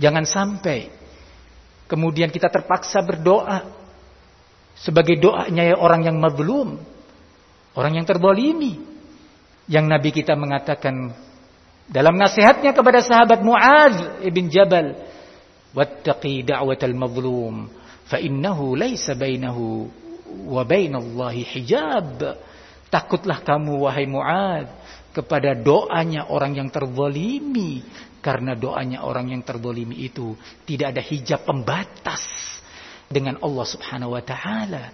Jangan sampai kemudian kita terpaksa berdoa sebagai doanya orang yang mazlum, orang yang terbolimi. Yang Nabi kita mengatakan dalam nasihatnya kepada sahabat Muaz ibn Jabal, "Wattaqi da'watal mazlum, fa laisa bainahu wa bainallahi hijab." Takutlah kamu wahai Muaz kepada doanya orang yang terzalimi karena doanya orang yang terzalimi itu tidak ada hijab pembatas dengan Allah Subhanahu wa taala.